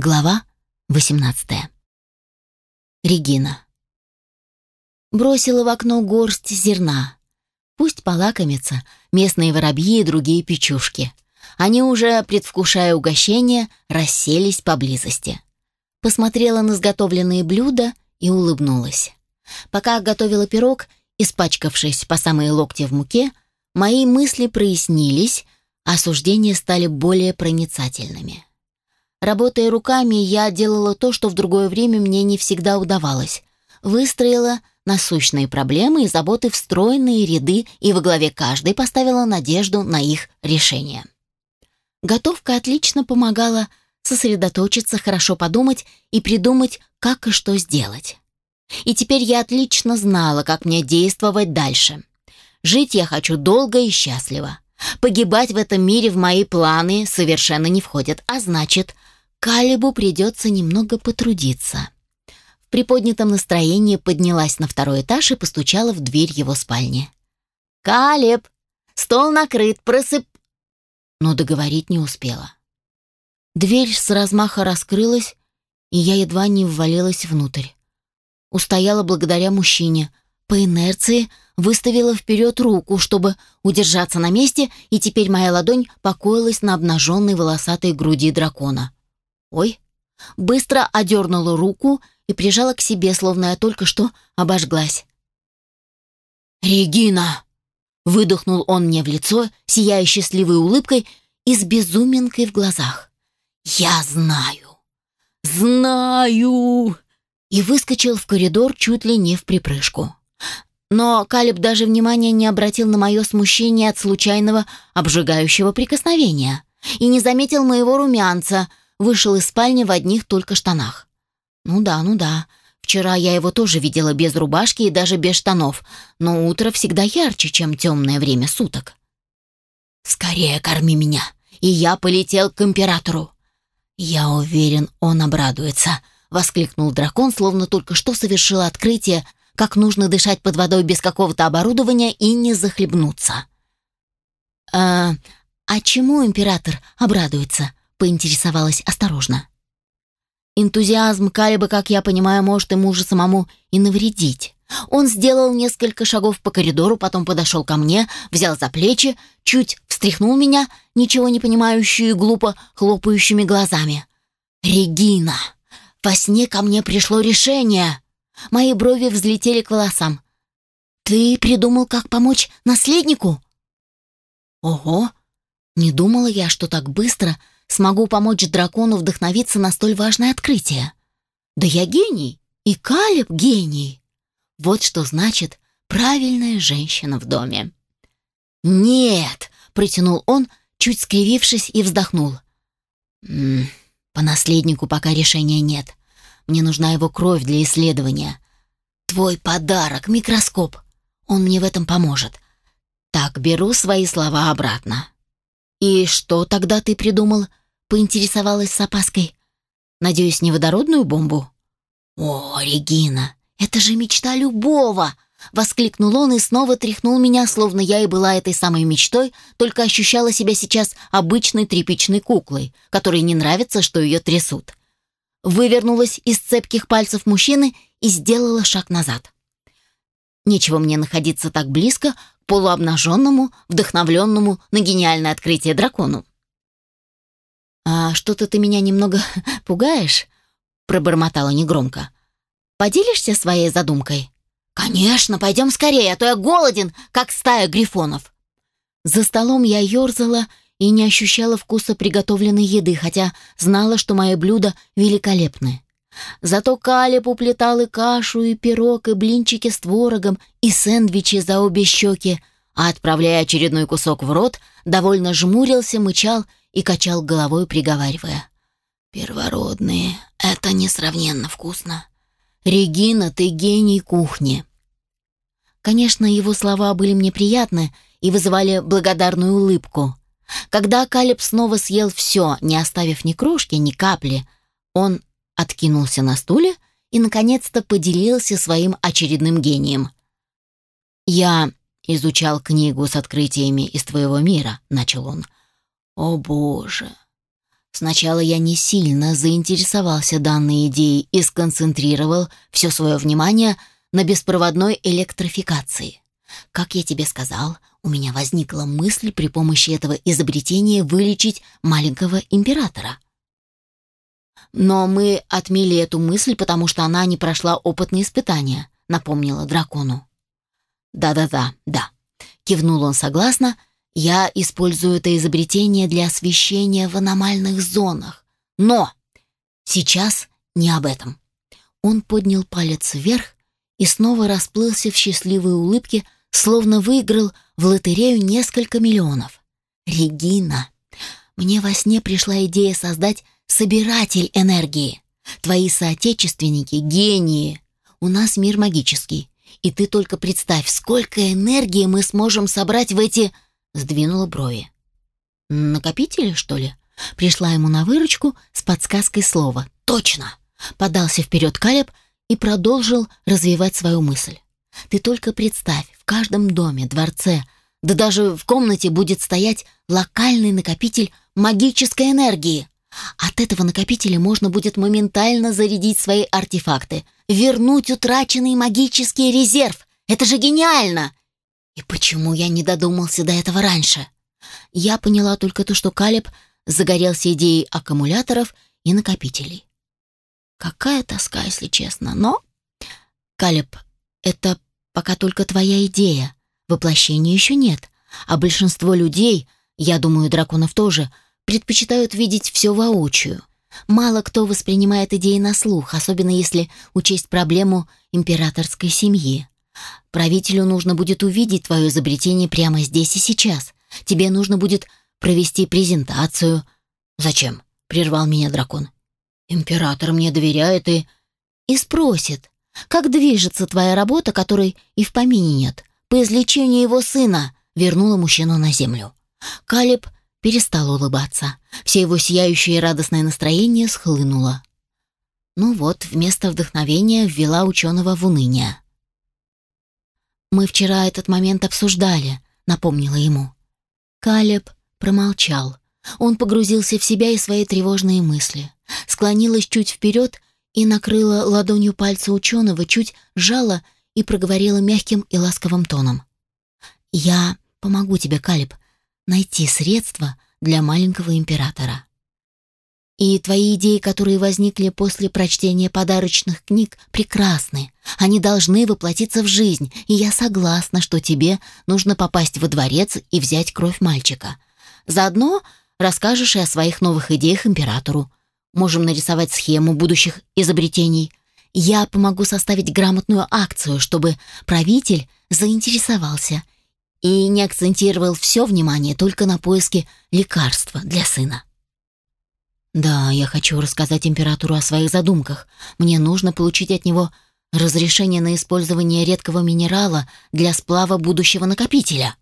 Глава 18. Регина. Бросила в окно горсть зерна. Пусть полакомятся местные воробьи и другие печушки. Они уже, предвкушая угощение, расселись поблизости. Посмотрела на сготовленные блюда и улыбнулась. Пока готовила пирог, испачкавшись по самые локти в муке, мои мысли прояснились, а суждения стали более проницательными. Работая руками, я делала то, что в другое время мне не всегда удавалось. Выстроила насущные проблемы и заботы в стройные ряды и во главе каждой поставила надежду на их решение. Готовка отлично помогала сосредоточиться, хорошо подумать и придумать, как и что сделать. И теперь я отлично знала, как мне действовать дальше. Жить я хочу долго и счастливо. Погибать в этом мире в мои планы совершенно не входит, а значит, Калибу придется немного потрудиться. В приподнятом настроении поднялась на второй этаж и постучала в дверь его спальни. «Калеб! Стол накрыт, просып...» Но договорить не успела. Дверь с размаха раскрылась, и я едва не ввалилась внутрь. Устояла благодаря мужчине. По инерции выставила вперед руку, чтобы удержаться на месте, и теперь моя ладонь покоилась на обнаженной волосатой груди дракона. «Ой!» Быстро одернула руку и прижала к себе, словно я только что обожглась. «Регина!» Выдохнул он мне в лицо, сияя счастливой улыбкой и с безуминкой в глазах. «Я знаю! Знаю!» И выскочил в коридор чуть ли не в припрыжку. Но Калиб даже внимания не обратил на мое смущение от случайного обжигающего прикосновения и не заметил моего румянца, вышел из спальни в одних только штанах. Ну да, ну да. Вчера я его тоже видела без рубашки и даже без штанов, но утро всегда ярче, чем темное время суток. «Скорее корми меня!» И я полетел к императору. «Я уверен, он обрадуется», — воскликнул дракон, словно только что совершил открытие, как нужно дышать под водой без какого-то оборудования и не захлебнуться. «А, а чему император обрадуется?» Поинтересовалась осторожно. Энтузиазм Калиба, как я понимаю, может ему же самому и навредить. Он сделал несколько шагов по коридору, потом подошел ко мне, взял за плечи, чуть встряхнул меня, ничего не понимающую и глупо хлопающими глазами. «Регина! Во сне ко мне пришло решение!» Мои брови взлетели к волосам. «Ты придумал, как помочь наследнику?» «Ого! Не думала я, что так быстро смогу помочь дракону вдохновиться на столь важное открытие. Да я гений, и Калеб гений. Вот что значит правильная женщина в доме. «Нет!» — протянул он, чуть скривившись и вздохнул. «М -м, «По наследнику пока решения нет. Мне нужна его кровь для исследования. Твой подарок — микроскоп. Он мне в этом поможет. Так, беру свои слова обратно». «И что тогда ты придумал?» поинтересовалась с опаской. «Надеюсь, не водородную бомбу?» «О, Регина, это же мечта любого!» Воскликнул он и снова тряхнул меня, словно я и была этой самой мечтой, только ощущала себя сейчас обычной тряпичной куклой, которой не нравится, что ее трясут. Вывернулась из цепких пальцев мужчины и сделала шаг назад. Нечего мне находиться так близко полуобнаженному, вдохновленному на гениальное открытие дракону. «А что-то ты меня немного пугаешь?» — пробормотала негромко. «Поделишься своей задумкой?» «Конечно, пойдем скорее, а то я голоден, как стая грифонов». За столом я ерзала и не ощущала вкуса приготовленной еды, хотя знала, что мои блюда великолепны. Зато Калеб уплетал и кашу, и пирог, и блинчики с творогом, и сэндвичи за обе щеки, а, отправляя очередной кусок в рот, довольно жмурился, мычал и качал головой, приговаривая. «Первородные, это несравненно вкусно. Регина, ты гений кухни». Конечно, его слова были мне приятны и вызывали благодарную улыбку. Когда Калеб снова съел все, не оставив ни крошки, ни капли, он откинулся на стуле и, наконец-то, поделился своим очередным гением. «Я изучал книгу с открытиями из твоего мира», — начал он. О боже! Сначала я не сильно заинтересовался данной идеей и сконцентрировал все свое внимание на беспроводной электрификации. Как я тебе сказал, у меня возникла мысль при помощи этого изобретения вылечить маленького императора. Но мы отмели эту мысль, потому что она не прошла опытные испытания, напомнила дракону. Да-да-да, да. Кивнул он согласно. Я использую это изобретение для освещения в аномальных зонах. Но сейчас не об этом. Он поднял палец вверх и снова расплылся в счастливой улыбке, словно выиграл в лотерею несколько миллионов. «Регина, мне во сне пришла идея создать собиратель энергии. Твои соотечественники — гении. У нас мир магический. И ты только представь, сколько энергии мы сможем собрать в эти...» Сдвинула брови. «Накопители, что ли?» Пришла ему на выручку с подсказкой слова. «Точно!» Подался вперед Калеб и продолжил развивать свою мысль. «Ты только представь, в каждом доме, дворце, да даже в комнате будет стоять локальный накопитель магической энергии. От этого накопителя можно будет моментально зарядить свои артефакты, вернуть утраченный магический резерв. Это же гениально! И почему я не додумался до этого раньше? Я поняла только то, что Калеб загорелся идеей аккумуляторов и накопителей. Какая тоска, если честно, но... Калеб, это пока только твоя идея. Воплощения еще нет. А большинство людей, я думаю, драконов тоже, предпочитают видеть все воочию. Мало кто воспринимает идеи на слух, особенно если учесть проблему императорской семьи. Правителю нужно будет увидеть твое изобретение прямо здесь и сейчас. Тебе нужно будет провести презентацию. Зачем? прервал меня дракон. Император мне доверяет и и спросит: "Как движется твоя работа, которой и в помине нет, по излечению его сына?" вернула мужчину на землю. Калиб перестал улыбаться. Все его сияющее радостное настроение схлынуло. Ну вот, вместо вдохновения ввела ученого в уныние. «Мы вчера этот момент обсуждали», — напомнила ему. Калеб промолчал. Он погрузился в себя и свои тревожные мысли. Склонилась чуть вперед и накрыла ладонью пальца ученого, чуть сжала и проговорила мягким и ласковым тоном. «Я помогу тебе, Калеб, найти средства для маленького императора. И твои идеи, которые возникли после прочтения подарочных книг, прекрасны. Они должны воплотиться в жизнь, и я согласна, что тебе нужно попасть во дворец и взять кровь мальчика. Заодно расскажешь и о своих новых идеях императору. Можем нарисовать схему будущих изобретений. Я помогу составить грамотную акцию, чтобы правитель заинтересовался и не акцентировал все внимание только на поиске лекарства для сына. Да, я хочу рассказать императору о своих задумках. Мне нужно получить от него разрешение на использование редкого минерала для сплава будущего накопителя.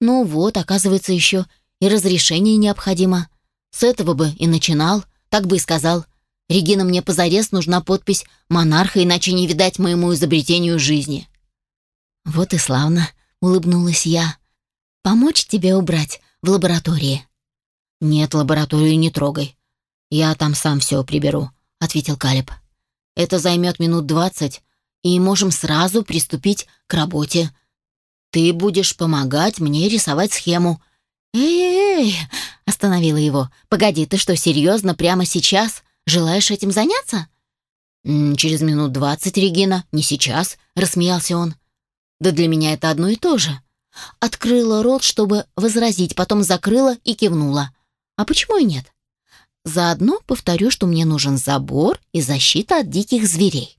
Ну вот, оказывается, еще и разрешение необходимо. С этого бы и начинал, так бы и сказал. Регина, мне позарез нужна подпись монарха, иначе не видать моему изобретению жизни. Вот и славно, улыбнулась я. Помочь тебе убрать в лаборатории. Нет, лабораторию не трогай. Я там сам все приберу, ответил Калиб. Это займет минут двадцать, и можем сразу приступить к работе. Ты будешь помогать мне рисовать схему. Эй, остановила его. Погоди, ты что, серьезно прямо сейчас желаешь этим заняться? через минут двадцать, Регина, не сейчас, рассмеялся он. Да для меня это одно и то же. Открыла рот, чтобы возразить, потом закрыла и кивнула. А почему и нет? Заодно повторю, что мне нужен забор и защита от диких зверей.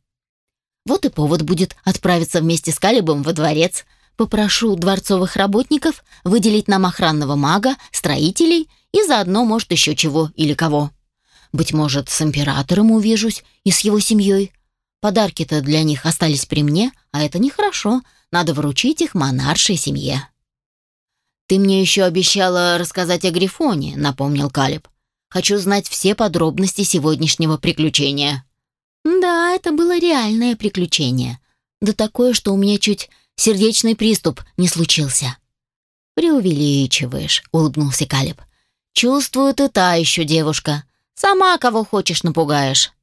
Вот и повод будет отправиться вместе с Калибом во дворец. Попрошу дворцовых работников выделить нам охранного мага, строителей и заодно, может, еще чего или кого. Быть может, с императором увижусь и с его семьей. Подарки-то для них остались при мне, а это нехорошо. Надо вручить их монаршей семье. «Ты мне еще обещала рассказать о Грифоне», — напомнил Калиб. «Хочу знать все подробности сегодняшнего приключения». «Да, это было реальное приключение. Да такое, что у меня чуть сердечный приступ не случился». «Преувеличиваешь», — улыбнулся Калиб. Чувствую, ты та еще девушка. Сама кого хочешь напугаешь».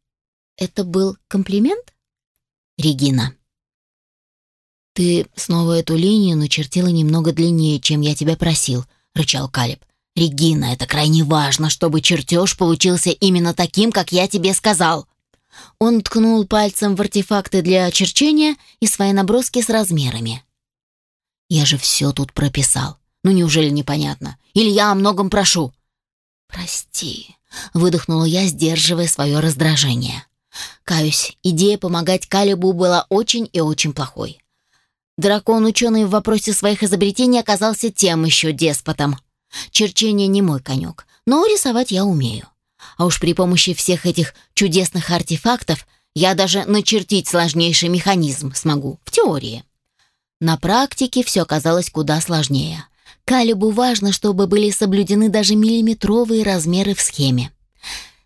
Это был комплимент? Регина. «Ты снова эту линию начертила немного длиннее, чем я тебя просил», — рычал Калиб. «Регина, это крайне важно, чтобы чертеж получился именно таким, как я тебе сказал». Он ткнул пальцем в артефакты для черчения и свои наброски с размерами. «Я же все тут прописал. Ну неужели непонятно? Или я о многом прошу?» «Прости», — выдохнула я, сдерживая свое раздражение. Каюсь, идея помогать Калибу была очень и очень плохой. Дракон-ученый в вопросе своих изобретений оказался тем еще деспотом. Черчение не мой конек, но рисовать я умею. А уж при помощи всех этих чудесных артефактов я даже начертить сложнейший механизм смогу, в теории. На практике все оказалось куда сложнее. Калибу важно, чтобы были соблюдены даже миллиметровые размеры в схеме.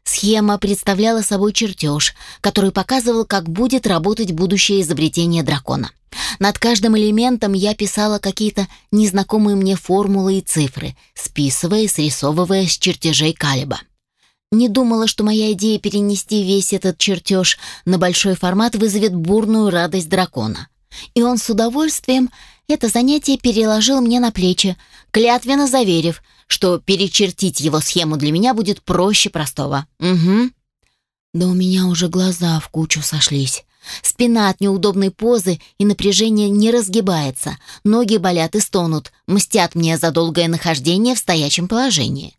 Схема представляла собой чертеж, который показывал, как будет работать будущее изобретение дракона. Над каждым элементом я писала какие-то незнакомые мне формулы и цифры, списывая и срисовывая с чертежей Калиба. Не думала, что моя идея перенести весь этот чертеж на большой формат вызовет бурную радость дракона. И он с удовольствием это занятие переложил мне на плечи, клятвенно заверив, что перечертить его схему для меня будет проще простого. Угу. Да у меня уже глаза в кучу сошлись. Спина от неудобной позы и напряжения не разгибается, ноги болят и стонут, мстят мне за долгое нахождение в стоячем положении.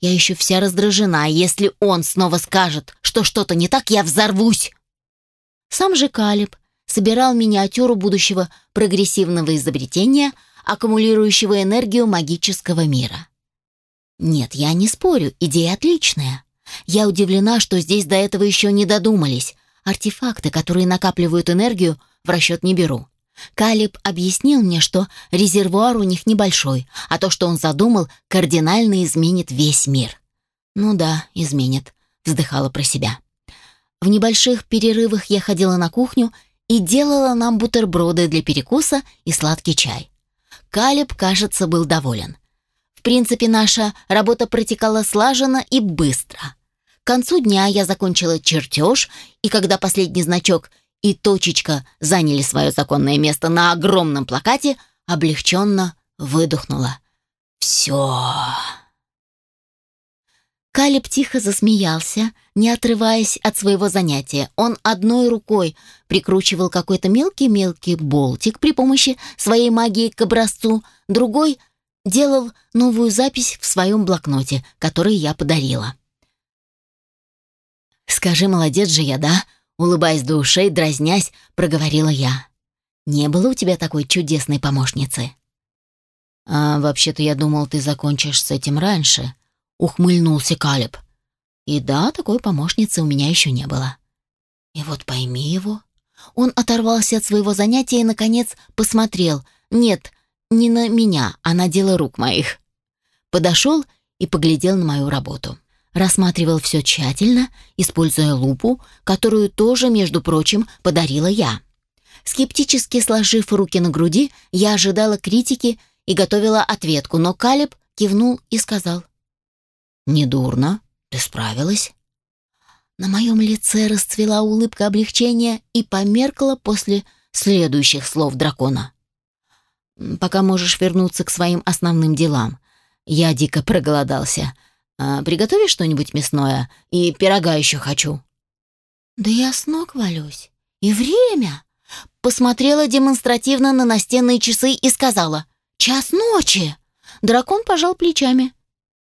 Я еще вся раздражена, если он снова скажет, что что-то не так, я взорвусь. Сам же Калиб собирал миниатюру будущего прогрессивного изобретения, аккумулирующего энергию магического мира. Нет, я не спорю, идея отличная. Я удивлена, что здесь до этого еще не додумались. Артефакты, которые накапливают энергию, в расчет не беру. Калиб объяснил мне, что резервуар у них небольшой, а то, что он задумал, кардинально изменит весь мир. «Ну да, изменит», — вздыхала про себя. В небольших перерывах я ходила на кухню и делала нам бутерброды для перекуса и сладкий чай. Калиб, кажется, был доволен. В принципе, наша работа протекала слаженно и быстро. К концу дня я закончила чертеж, и когда последний значок и точечка заняли свое законное место на огромном плакате, облегченно выдохнула. «Все!» Калиб тихо засмеялся, не отрываясь от своего занятия. Он одной рукой прикручивал какой-то мелкий-мелкий болтик при помощи своей магии к образцу, другой делал новую запись в своем блокноте, который я подарила. «Скажи, молодец же я, да?» Улыбаясь до ушей, дразнясь, проговорила я. «Не было у тебя такой чудесной помощницы?» «А вообще-то я думал, ты закончишь с этим раньше», ухмыльнулся Калеб. И да, такой помощницы у меня еще не было. И вот пойми его. Он оторвался от своего занятия и, наконец, посмотрел. Нет, не на меня, а на дело рук моих. Подошел и поглядел на мою работу. Рассматривал все тщательно, используя лупу, которую тоже, между прочим, подарила я. Скептически сложив руки на груди, я ожидала критики и готовила ответку, но Калеб кивнул и сказал. «Недурно. Ты справилась?» На моем лице расцвела улыбка облегчения и померкла после следующих слов дракона. «Пока можешь вернуться к своим основным делам. Я дико проголодался. А, приготовишь что-нибудь мясное? И пирога еще хочу». «Да я с ног валюсь. И время!» Посмотрела демонстративно на настенные часы и сказала «Час ночи!» Дракон пожал плечами.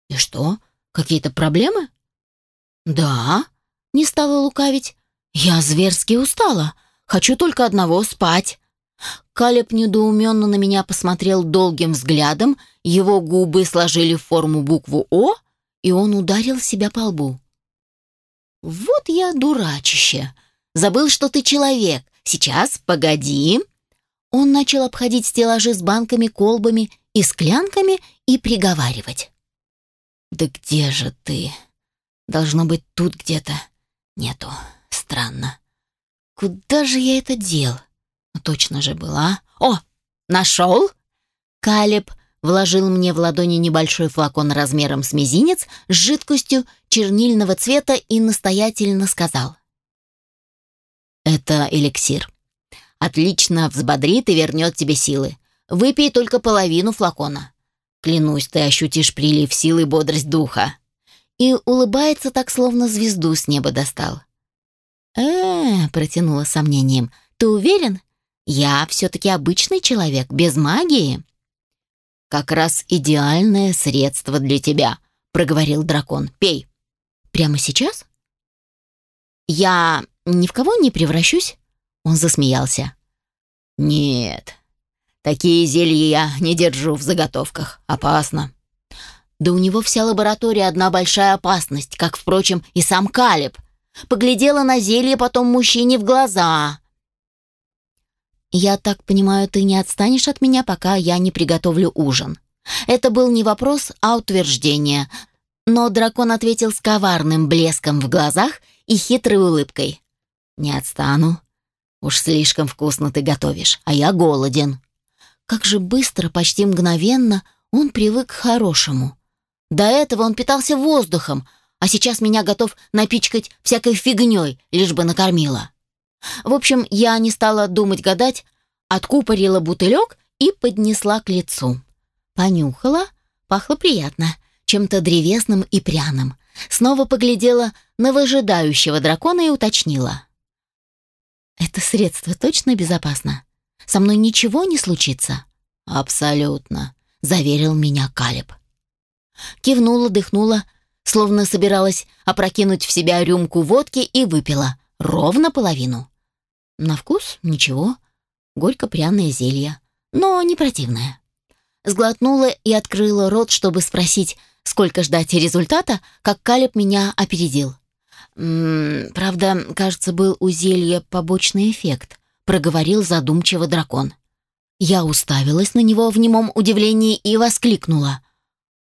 «И что? Какие-то проблемы? Да, не стала лукавить. Я зверски устала. Хочу только одного спать. Калеб недоуменно на меня посмотрел долгим взглядом, его губы сложили в форму букву «О», и он ударил себя по лбу. «Вот я дурачище! Забыл, что ты человек. Сейчас, погоди!» Он начал обходить стеллажи с банками, колбами и склянками и приговаривать. «Да где же ты? Должно быть тут где-то. Нету. Странно. Куда же я это дел? Точно же была. О, нашел?» Калеб вложил мне в ладони небольшой флакон размером с мизинец с жидкостью чернильного цвета и настоятельно сказал. «Это эликсир. Отлично взбодрит и вернет тебе силы. Выпей только половину флакона. Клянусь, ты ощутишь прилив силы и бодрость духа». И улыбается так, словно звезду с неба достал. «Э-э», протянула сомнением, — «ты уверен? Я все-таки обычный человек, без магии». «Как раз идеальное средство для тебя», — проговорил дракон. «Пей». «Прямо сейчас?» «Я ни в кого не превращусь?» Он засмеялся. «Нет, такие зелья я не держу в заготовках. Опасно». Да у него вся лаборатория одна большая опасность, как, впрочем, и сам Калиб. Поглядела на зелье потом мужчине в глаза. «Я так понимаю, ты не отстанешь от меня, пока я не приготовлю ужин». Это был не вопрос, а утверждение. Но дракон ответил с коварным блеском в глазах и хитрой улыбкой. «Не отстану. Уж слишком вкусно ты готовишь, а я голоден». Как же быстро, почти мгновенно он привык к хорошему. До этого он питался воздухом, а сейчас меня готов напичкать всякой фигней, лишь бы накормила. В общем, я не стала думать-гадать, откупорила бутылек и поднесла к лицу. Понюхала, пахло приятно, чем-то древесным и пряным. Снова поглядела на выжидающего дракона и уточнила. «Это средство точно безопасно? Со мной ничего не случится?» «Абсолютно», — заверил меня Калиб. Кивнула, дыхнула, словно собиралась опрокинуть в себя рюмку водки и выпила. Ровно половину. На вкус ничего. Горько-пряное зелье. Но не противное. Сглотнула и открыла рот, чтобы спросить, сколько ждать результата, как Калеб меня опередил. «М -м, «Правда, кажется, был у зелья побочный эффект», — проговорил задумчиво дракон. Я уставилась на него в немом удивлении и воскликнула.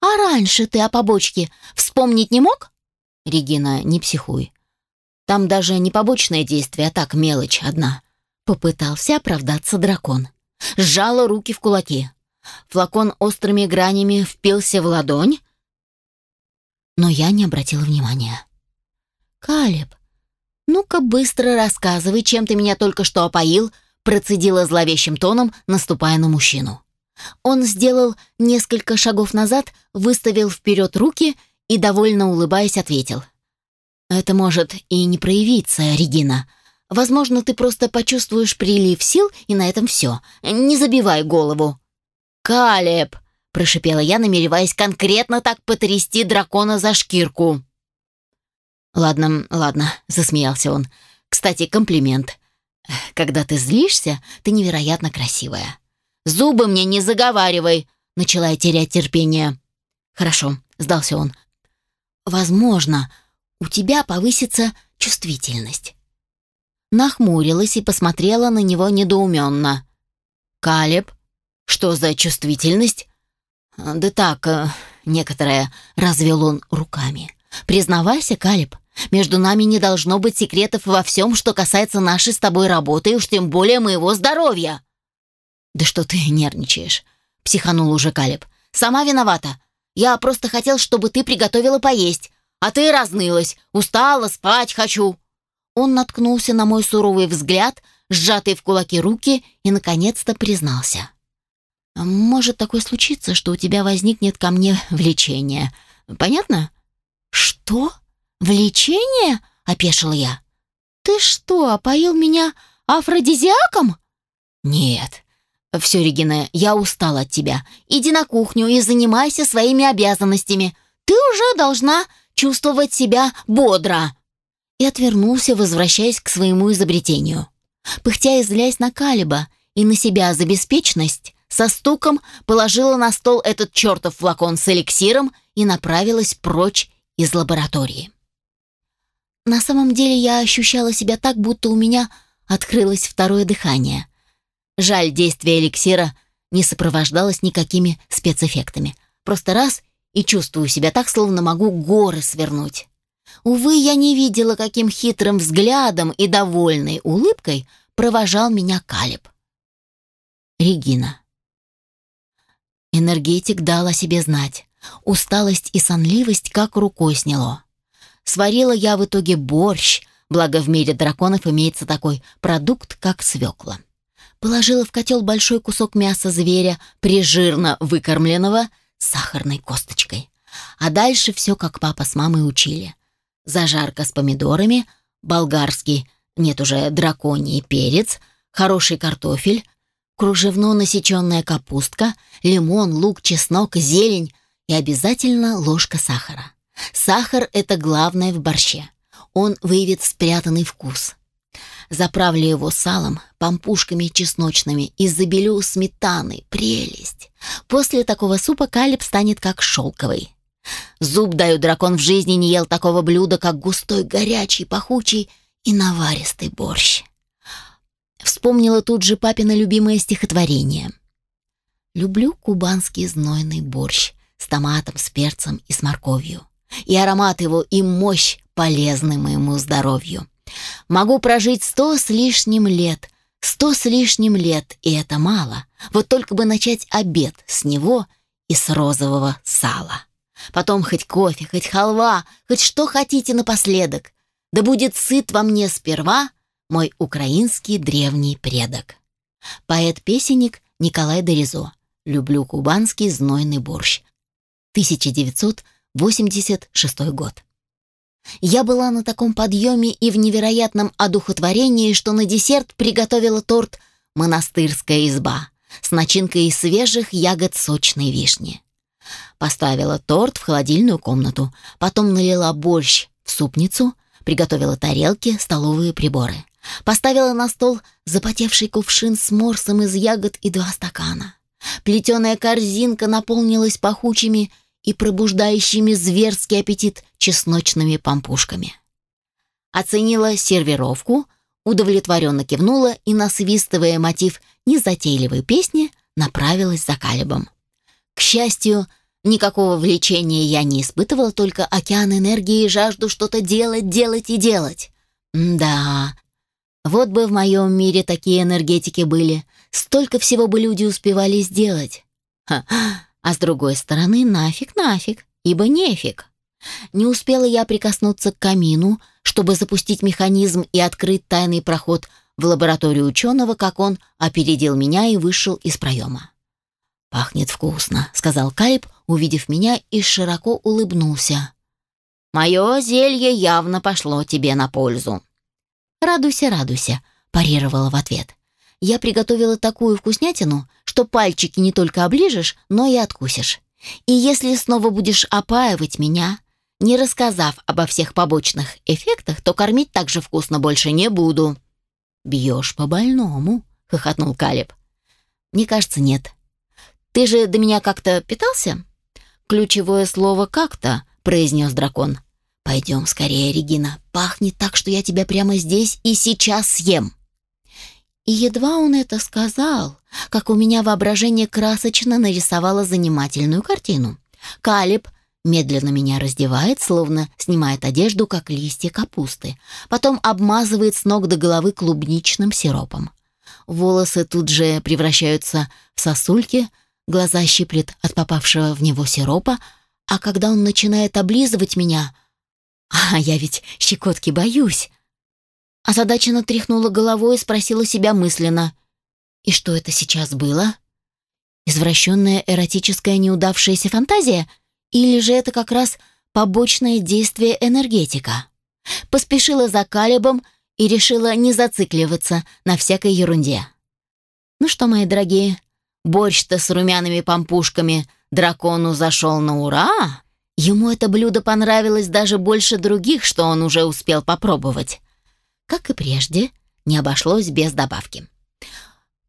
«А раньше ты о побочке вспомнить не мог?» «Регина, не психуй. Там даже не побочное действие, а так мелочь одна». Попытался оправдаться дракон. Сжала руки в кулаки. Флакон острыми гранями впился в ладонь, но я не обратила внимания. «Калеб, ну-ка быстро рассказывай, чем ты меня только что опоил», процедила зловещим тоном, наступая на мужчину. Он сделал несколько шагов назад, выставил вперед руки и, довольно улыбаясь, ответил. «Это может и не проявиться, Регина. Возможно, ты просто почувствуешь прилив сил, и на этом все. Не забивай голову». «Калеб!» — прошипела я, намереваясь конкретно так потрясти дракона за шкирку. «Ладно, ладно», — засмеялся он. «Кстати, комплимент. Когда ты злишься, ты невероятно красивая. Зубы мне не заговаривай!» Начала я терять терпение. «Хорошо», — сдался он. «Возможно, у тебя повысится чувствительность». Нахмурилась и посмотрела на него недоуменно. «Калеб, что за чувствительность?» «Да так, э, некоторая», — развел он руками. «Признавайся, Калеб, между нами не должно быть секретов во всем, что касается нашей с тобой работы, и уж тем более моего здоровья». «Да что ты нервничаешь?» — психанул уже Калиб. «Сама виновата. Я просто хотел, чтобы ты приготовила поесть, а ты разнылась, устала, спать хочу». Он наткнулся на мой суровый взгляд, сжатые в кулаки руки и, наконец-то, признался. «Может такое случиться, что у тебя возникнет ко мне влечение. Понятно?» «Что? Влечение?» — опешила я. «Ты что, опоил меня афродизиаком?» «Нет, «Все, Регина, я устала от тебя. Иди на кухню и занимайся своими обязанностями. Ты уже должна чувствовать себя бодро». И отвернулся, возвращаясь к своему изобретению. Пыхтя и злясь на Калиба и на себя за беспечность, со стуком положила на стол этот чертов флакон с эликсиром и направилась прочь из лаборатории. На самом деле я ощущала себя так, будто у меня открылось второе дыхание – Жаль, действие эликсира не сопровождалось никакими спецэффектами. Просто раз и чувствую себя так, словно могу горы свернуть. Увы, я не видела, каким хитрым взглядом и довольной улыбкой провожал меня Калиб. Регина. Энергетик дал о себе знать. Усталость и сонливость как рукой сняло. Сварила я в итоге борщ, благо в мире драконов имеется такой продукт, как свекла. Положила в котел большой кусок мяса зверя, прижирно выкормленного, сахарной косточкой. А дальше все, как папа с мамой учили. Зажарка с помидорами, болгарский, нет уже драконий перец, хороший картофель, кружевно насеченная капустка, лимон, лук, чеснок, зелень и обязательно ложка сахара. Сахар — это главное в борще. Он выявит спрятанный вкус. Заправлю его салом, пампушками чесночными и забелю сметаной. Прелесть! После такого супа калиб станет как шелковый. Зуб даю, дракон в жизни не ел такого блюда, как густой, горячий, пахучий и наваристый борщ. Вспомнила тут же папина любимое стихотворение. «Люблю кубанский знойный борщ с томатом, с перцем и с морковью. И аромат его, и мощь полезны моему здоровью. Могу прожить сто с лишним лет, сто с лишним лет, и это мало. Вот только бы начать обед с него и с розового сала. Потом хоть кофе, хоть халва, хоть что хотите напоследок. Да будет сыт во мне сперва мой украинский древний предок. Поэт-песенник Николай Доризо. Люблю кубанский знойный борщ. 1986 год. Я была на таком подъеме и в невероятном одухотворении, что на десерт приготовила торт «Монастырская изба» с начинкой из свежих ягод сочной вишни. Поставила торт в холодильную комнату, потом налила борщ в супницу, приготовила тарелки, столовые приборы. Поставила на стол запотевший кувшин с морсом из ягод и два стакана. Плетеная корзинка наполнилась пахучими и пробуждающими зверский аппетит чесночными пампушками. Оценила сервировку, удовлетворенно кивнула и, насвистывая мотив незатейливой песни, направилась за Калибом. К счастью, никакого влечения я не испытывала, только океан энергии и жажду что-то делать, делать и делать. М да, вот бы в моем мире такие энергетики были, столько всего бы люди успевали сделать. Ха, а с другой стороны, нафиг, нафиг, ибо нефиг. Не успела я прикоснуться к камину, чтобы запустить механизм и открыть тайный проход в лабораторию ученого, как он опередил меня и вышел из проема. «Пахнет вкусно», — сказал Кайп, увидев меня и широко улыбнулся. «Мое зелье явно пошло тебе на пользу». «Радуйся, радуйся», — парировала в ответ я приготовила такую вкуснятину, что пальчики не только оближешь, но и откусишь. И если снова будешь опаивать меня, не рассказав обо всех побочных эффектах, то кормить так же вкусно больше не буду». «Бьешь по больному», — хохотнул Калиб. «Мне кажется, нет. Ты же до меня как-то питался?» «Ключевое слово «как-то», — произнес дракон. «Пойдем скорее, Регина. Пахнет так, что я тебя прямо здесь и сейчас съем». И едва он это сказал, как у меня воображение красочно нарисовало занимательную картину. Калиб медленно меня раздевает, словно снимает одежду, как листья капусты, потом обмазывает с ног до головы клубничным сиропом. Волосы тут же превращаются в сосульки, глаза щиплет от попавшего в него сиропа, а когда он начинает облизывать меня... А я ведь щекотки боюсь. Озадаченно тряхнула головой и спросила себя мысленно. «И что это сейчас было? Извращенная эротическая неудавшаяся фантазия? Или же это как раз побочное действие энергетика?» Поспешила за Калибом и решила не зацикливаться на всякой ерунде. «Ну что, мои дорогие, борщ-то с румяными пампушками дракону зашел на ура!» Ему это блюдо понравилось даже больше других, что он уже успел попробовать. Как и прежде, не обошлось без добавки.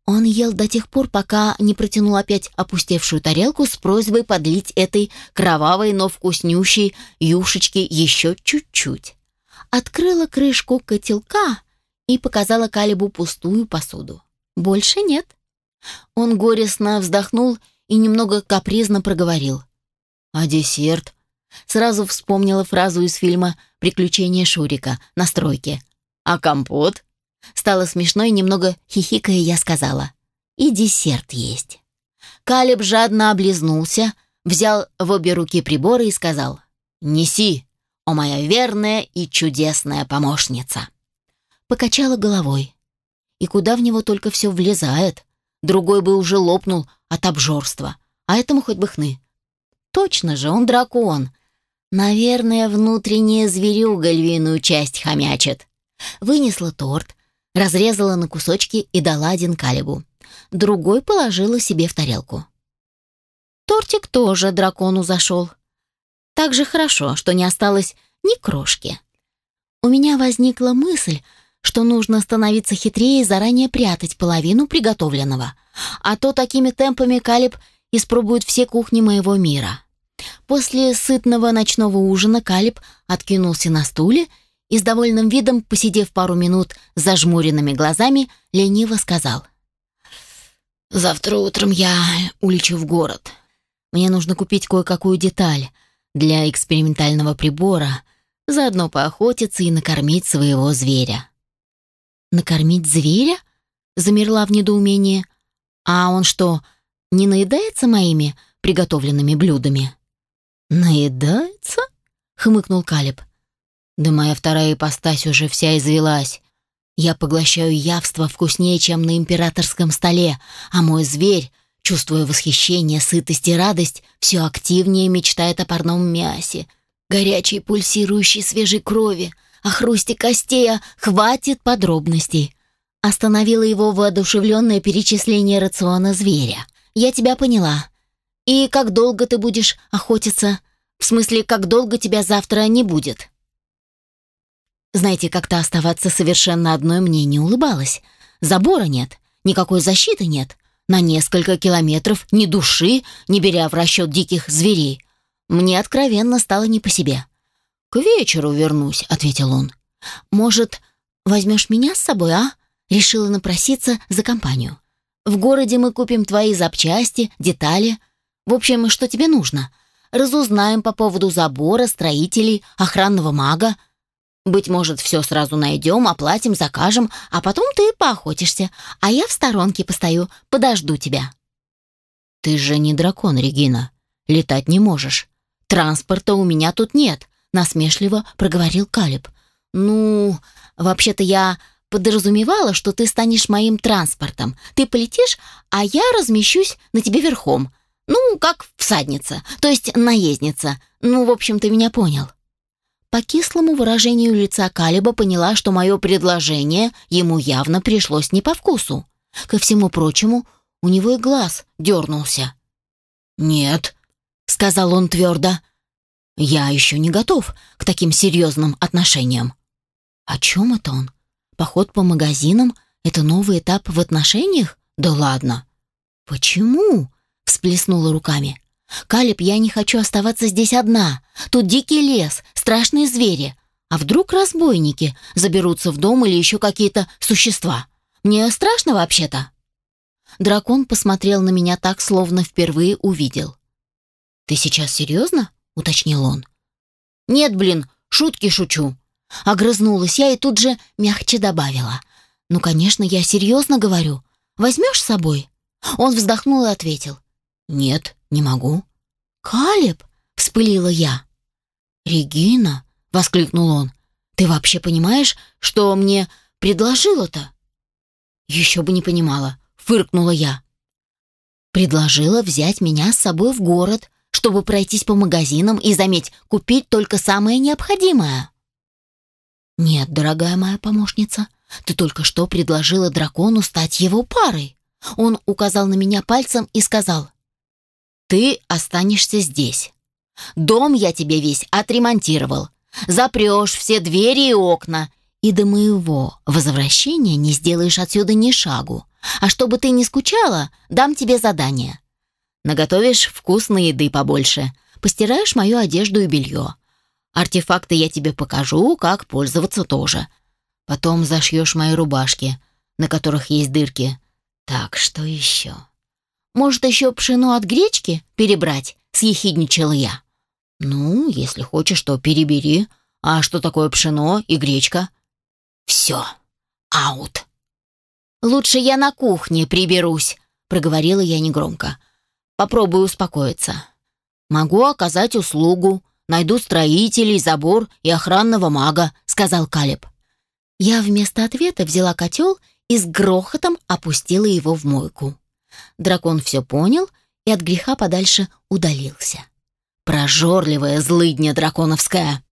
Он ел до тех пор, пока не протянул опять опустевшую тарелку с просьбой подлить этой кровавой, но вкуснющей юшечке еще чуть-чуть. Открыла крышку котелка и показала Калибу пустую посуду. Больше нет. Он горестно вздохнул и немного капризно проговорил. «А десерт?» Сразу вспомнила фразу из фильма «Приключения Шурика» на стройке. «А компот?» Стало смешно и немного хихикая я сказала. «И десерт есть». Калиб жадно облизнулся, взял в обе руки приборы и сказал «Неси, о моя верная и чудесная помощница». Покачала головой. И куда в него только все влезает. Другой бы уже лопнул от обжорства, а этому хоть бы хны. Точно же, он дракон. Наверное, внутренняя зверюга львиную часть хомячит. Вынесла торт, разрезала на кусочки и дала один Калибу. Другой положила себе в тарелку. Тортик тоже дракону зашел. Так же хорошо, что не осталось ни крошки. У меня возникла мысль, что нужно становиться хитрее и заранее прятать половину приготовленного. А то такими темпами Калиб испробует все кухни моего мира. После сытного ночного ужина Калиб откинулся на стуле и с довольным видом, посидев пару минут зажмуренными глазами, лениво сказал. «Завтра утром я улечу в город. Мне нужно купить кое-какую деталь для экспериментального прибора, заодно поохотиться и накормить своего зверя». «Накормить зверя?» — замерла в недоумении. «А он что, не наедается моими приготовленными блюдами?» «Наедается?» — хмыкнул Калиб. Да моя вторая ипостась уже вся извелась. Я поглощаю явство вкуснее, чем на императорском столе, а мой зверь, чувствуя восхищение, сытость и радость, все активнее мечтает о парном мясе, горячей пульсирующей свежей крови, о хрусте костей, а хватит подробностей. Остановила его воодушевленное перечисление рациона зверя. «Я тебя поняла. И как долго ты будешь охотиться? В смысле, как долго тебя завтра не будет?» Знаете, как-то оставаться совершенно одной мне не улыбалось. Забора нет, никакой защиты нет. На несколько километров ни души, не беря в расчет диких зверей. Мне откровенно стало не по себе. «К вечеру вернусь», — ответил он. «Может, возьмешь меня с собой, а?» Решила напроситься за компанию. «В городе мы купим твои запчасти, детали. В общем, что тебе нужно. Разузнаем по поводу забора, строителей, охранного мага. Быть может, все сразу найдем, оплатим, закажем, а потом ты поохотишься, а я в сторонке постою, подожду тебя». «Ты же не дракон, Регина. Летать не можешь. Транспорта у меня тут нет», — насмешливо проговорил Калиб. «Ну, вообще-то я подразумевала, что ты станешь моим транспортом. Ты полетишь, а я размещусь на тебе верхом. Ну, как всадница, то есть наездница. Ну, в общем, ты меня понял». По кислому выражению лица Калиба поняла, что мое предложение ему явно пришлось не по вкусу. Ко всему прочему, у него и глаз дернулся. «Нет», — сказал он твердо, — «я еще не готов к таким серьезным отношениям». «О чем это он? Поход по магазинам — это новый этап в отношениях? Да ладно». «Почему?» — всплеснула руками. «Калеб, я не хочу оставаться здесь одна. Тут дикий лес, страшные звери. А вдруг разбойники заберутся в дом или еще какие-то существа? Мне страшно вообще-то». Дракон посмотрел на меня так, словно впервые увидел. «Ты сейчас серьезно?» — уточнил он. «Нет, блин, шутки шучу». Огрызнулась я и тут же мягче добавила. «Ну, конечно, я серьезно говорю. Возьмешь с собой?» Он вздохнул и ответил. «Нет, не могу». «Калеб!» — вспылила я. «Регина!» — воскликнул он. «Ты вообще понимаешь, что мне предложила-то?» «Еще бы не понимала», — фыркнула я. «Предложила взять меня с собой в город, чтобы пройтись по магазинам и, заметь, купить только самое необходимое». «Нет, дорогая моя помощница, ты только что предложила дракону стать его парой». Он указал на меня пальцем и сказал, ты останешься здесь. Дом я тебе весь отремонтировал. Запрешь все двери и окна. И до моего возвращения не сделаешь отсюда ни шагу. А чтобы ты не скучала, дам тебе задание. Наготовишь вкусной еды побольше. Постираешь мою одежду и белье. Артефакты я тебе покажу, как пользоваться тоже. Потом зашьешь мои рубашки, на которых есть дырки. Так, что еще?» Может, еще пшено от гречки перебрать?» — съехидничала я. «Ну, если хочешь, то перебери. А что такое пшено и гречка?» «Все. Аут». «Лучше я на кухне приберусь», — проговорила я негромко. «Попробую успокоиться. Могу оказать услугу. Найду строителей, забор и охранного мага», — сказал Калиб. Я вместо ответа взяла котел и с грохотом опустила его в мойку. Дракон все понял и от греха подальше удалился. Прожорливая злыдня драконовская.